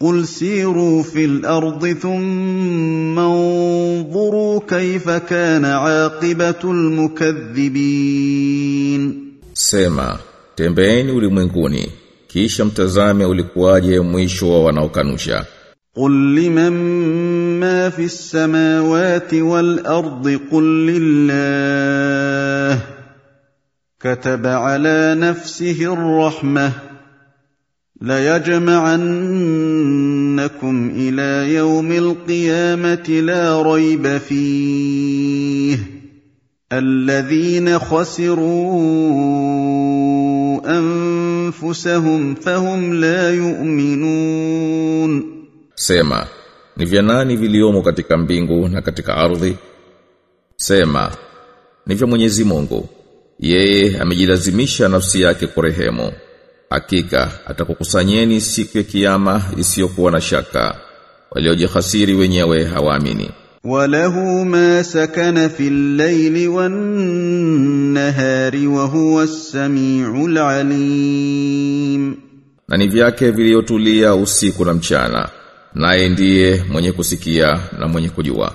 قل سيروا في الأرض ثم انظروا كيف كان عاقبه المكذبين سما تمبين ulimwenguni kisha mtazame ulikuaje mwisho ونو كانوشا قل لمن ما في السماوات والارض قل لله كتب على نفسه الرحمه ليجمعنكم الى يوم القيامه لا ريب فيه الذين خسروا انفسهم فهم لا يؤمنون Sema, ni vya nani viliomo katika mbingu na katika ardhi? Sema, ni vya Mwenyezi Mungu. Yeye amejilazimisha nafsi yake kurehemu. Hakika atakukusanyeni siku ya kiyama isiyokuwa na shaka. Waliojihasiri wenyewe hawaamini. Walahu ma sakana fil layli wan nahari wa huwa as-sami'ul alim. Na ni vyake viliotulia usiku na mchana. Naye ndiye mwenye kusikia na mwenye kujua.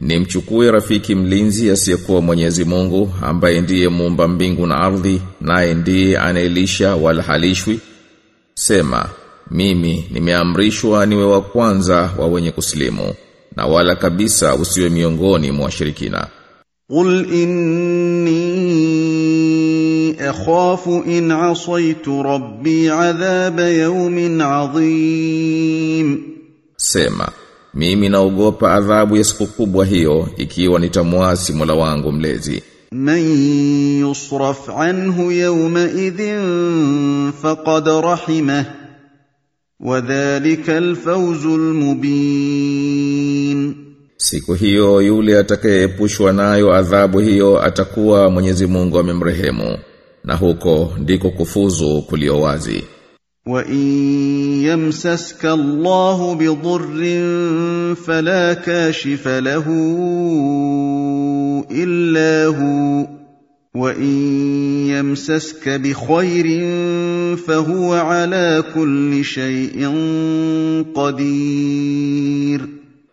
Nimchukue rafiki mlinzi asiyekuwa Mwenyezi Mungu ambaye ndiye muumba mbingu na ardhi naye ndiye anaelisha wala halishwi. Sema, mimi nimeamrishwa niwe wa kwanza wa wenye kusilimu na wala kabisa usiwe miongoni mwa washirikina. Qul inni akhafu in asaitu rabbi adhaba yawmin adhim. Sema, mimi naogopa adhabu ya siku kubwa hiyo ikiwa nitamwasi Mola wangu mlezi. Man yusraf anhu yawma idhin faqad rahima wa dhalika alfawzul mubin. Siku hiyo yule atakayeepushwa nayo adhabu hiyo atakuwa Mwenyezi Mungu amemrehemu na huko ndiko kufuzu kulio wazi. وان يمسسك الله بضر فلا كاشف له الا هو وان يمسسك بخير فهو على كل شيء قدير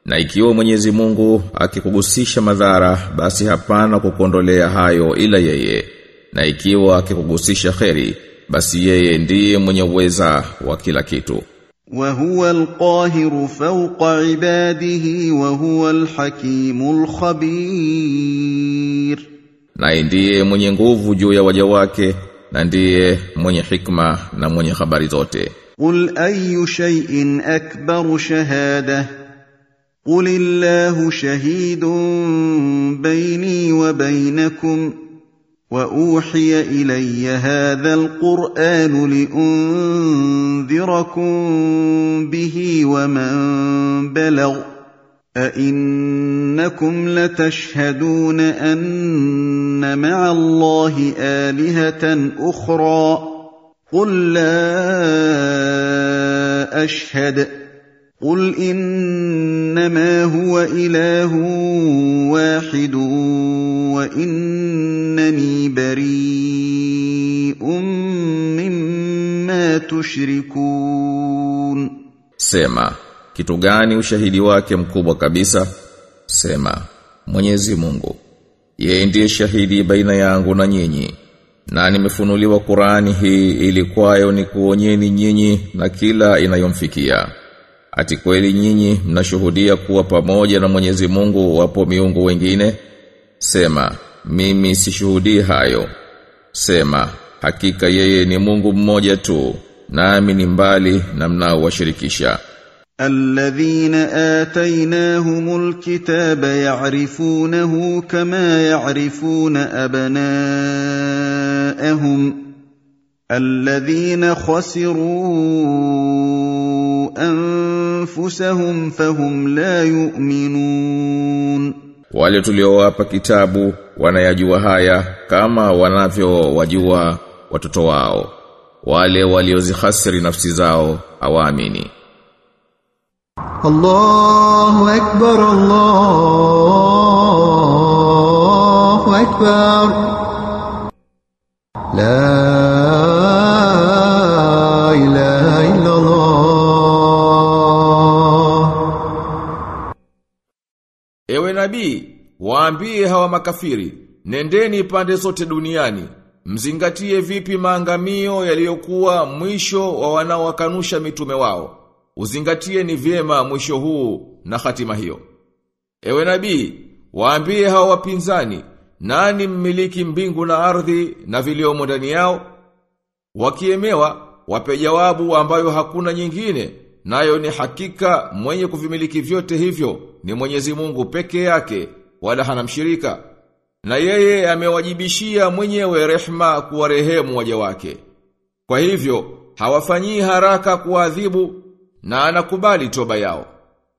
Na ikiwa Mwenyezi Mungu akikugusisha madhara basi hapana kukuondolea hayo ila yeye. Na ikiwa akikugusisha kheri basi yeye ndiye mwenye uweza wa kila kitu. Wa huwa alqahir fawqa ibadihi wa huwa alhakim alkhabir na ndiye mwenye nguvu juu ya waja wake na ndiye mwenye hikma na mwenye habari zote. Qul ayu shay'in akbar shahada. Qul illahu shahidun bayni wa baynakum. وأوحي إلي هذا القرآن لأنذركم به ومن بلغ أئنكم لتشهدون أن مع الله آلهة أخرى قل لا أشهد قل انما هو اله واحد وانني بريء مما تشركون Sema, kitu gani ushahidi wake mkubwa kabisa? Sema, Mwenyezi Mungu. Yeye ndiye shahidi baina yangu na nyinyi. Na nimefunuliwa Qur'ani hii ili kwayo ni kuonyeni nyinyi na kila inayomfikia. Ati kweli nyinyi mnashuhudia kuwa pamoja na Mwenyezi Mungu wapo miungu wengine? Sema, mimi sishuhudii hayo. Sema, hakika yeye ni Mungu mmoja tu, nami ni mbali na mnaowashirikisha. الذين آتيناهم الكتاب يعرفونه كما يعرفون أبناءهم الذين خسروا أنفسهم فهم لا يؤمنون wale tuliowapa kitabu wanayajua haya kama wanavyowajua watoto wao wale waliozihasiri nafsi zao hawaamini الله أكبر الله أكبر لا nabii, waambie hawa makafiri, nendeni pande zote duniani, mzingatie vipi maangamio yaliyokuwa mwisho wa wanaowakanusha mitume wao. Uzingatie ni vyema mwisho huu na hatima hiyo. Ewe nabii, waambie hawa wapinzani, nani mmiliki mbingu na ardhi na viliomo ndani yao? Wakiemewa, wape jawabu ambayo hakuna nyingine, nayo ni hakika mwenye kuvimiliki vyote hivyo ni Mwenyezi Mungu peke yake, wala hana mshirika. Na yeye amewajibishia mwenyewe rehma kuwarehemu waja wake. Kwa hivyo, hawafanyii haraka kuadhibu na anakubali toba yao.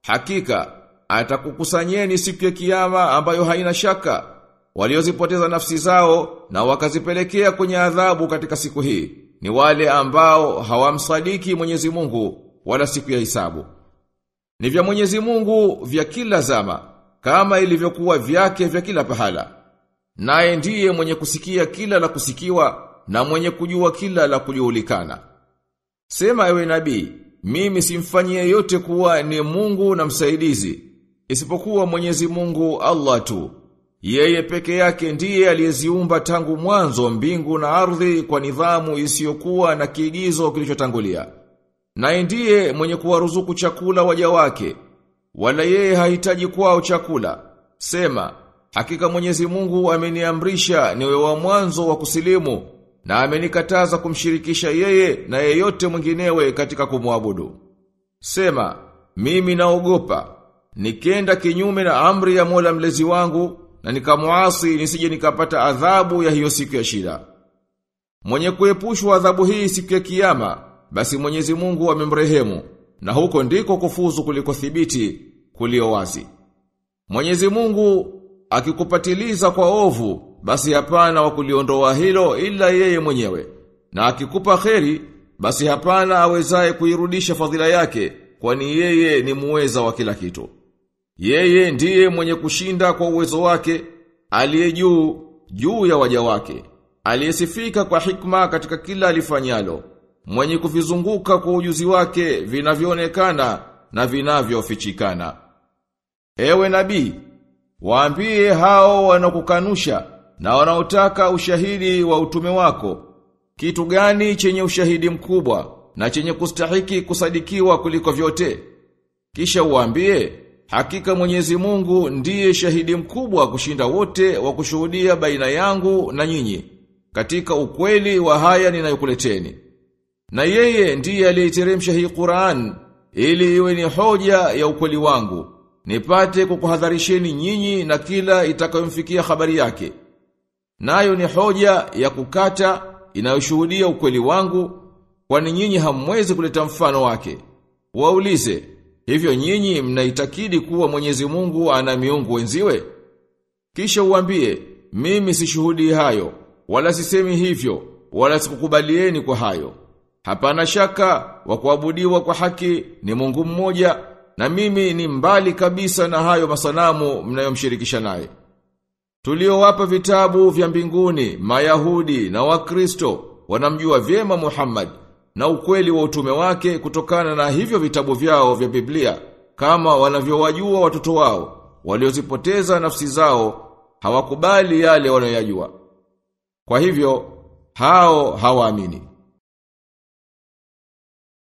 Hakika, atakukusanyeni siku ya kiyama ambayo haina shaka, waliozipoteza nafsi zao na wakazipelekea kwenye adhabu katika siku hii. Ni wale ambao hawamsadiki Mwenyezi Mungu wala siku ya hisabu. Ni vya Mwenyezi Mungu vya kila zama, kama ilivyokuwa vyake vya kila pahala. Naye ndiye mwenye kusikia kila la kusikiwa na mwenye kujua kila la kujulikana. Sema ewe nabii, mimi simfanyie yote kuwa ni Mungu na msaidizi, isipokuwa Mwenyezi Mungu Allah tu. Yeye peke yake ndiye aliyeziumba tangu mwanzo mbingu na ardhi kwa nidhamu isiyokuwa na kiigizo kilichotangulia. Na ndiye mwenye kuwaruzuku chakula waja wake, wala yeye hahitaji kwao chakula. Sema, hakika Mwenyezi Mungu ameniamrisha niwe wa mwanzo wa kusilimu na amenikataza kumshirikisha yeye na yeyote mwinginewe katika kumwabudu. Sema, mimi naogopa, nikenda kinyume na amri ya Mola mlezi wangu na nikamuasi nisije nikapata adhabu ya hiyo siku ya shida. Mwenye kuepushwa adhabu hii siku ya kiyama, basi Mwenyezi Mungu amemrehemu na huko ndiko kufuzu kuliko thibiti kulio wazi. Mwenyezi Mungu akikupatiliza kwa ovu, basi hapana wa kuliondoa hilo ila yeye mwenyewe. Na akikupa kheri, basi hapana awezaye kuirudisha fadhila yake, kwani yeye ni muweza wa kila kitu. Yeye ndiye mwenye kushinda kwa uwezo wake, aliye juu, juu ya waja wake. Aliyesifika kwa hikma katika kila alifanyalo. Mwenye kuvizunguka kwa ujuzi wake vinavyoonekana na vinavyofichikana. Ewe nabii, waambie hao wanakukanusha na wanaotaka ushahidi wa utume wako. Kitu gani chenye ushahidi mkubwa na chenye kustahiki kusadikiwa kuliko vyote? Kisha uambie, hakika Mwenyezi Mungu ndiye shahidi mkubwa kushinda wote wa kushuhudia baina yangu na nyinyi katika ukweli wa haya ninayokuleteni. Na yeye ndiye aliyeteremsha hii Qur'an ili iwe ni hoja ya ukweli wangu nipate kukuhadharisheni nyinyi na kila itakayomfikia habari yake. Nayo ni hoja ya kukata inayoshuhudia ukweli wangu, kwani nyinyi hamwezi kuleta mfano wake. Waulize, hivyo nyinyi mnaitakidi kuwa Mwenyezi Mungu ana miungu wenziwe? Kisha uambie, mimi sishuhudii hayo, wala sisemi hivyo, wala sikukubalieni kwa hayo. Hapana shaka wa kuabudiwa kwa haki ni Mungu mmoja na mimi ni mbali kabisa na hayo masanamu mnayomshirikisha naye. Tuliowapa vitabu vya mbinguni, Mayahudi na Wakristo wanamjua vyema Muhammad na ukweli wa utume wake kutokana na hivyo vitabu vyao vya Biblia kama wanavyowajua watoto wao waliozipoteza nafsi zao hawakubali yale wanayoyajua. Kwa hivyo hao hawaamini.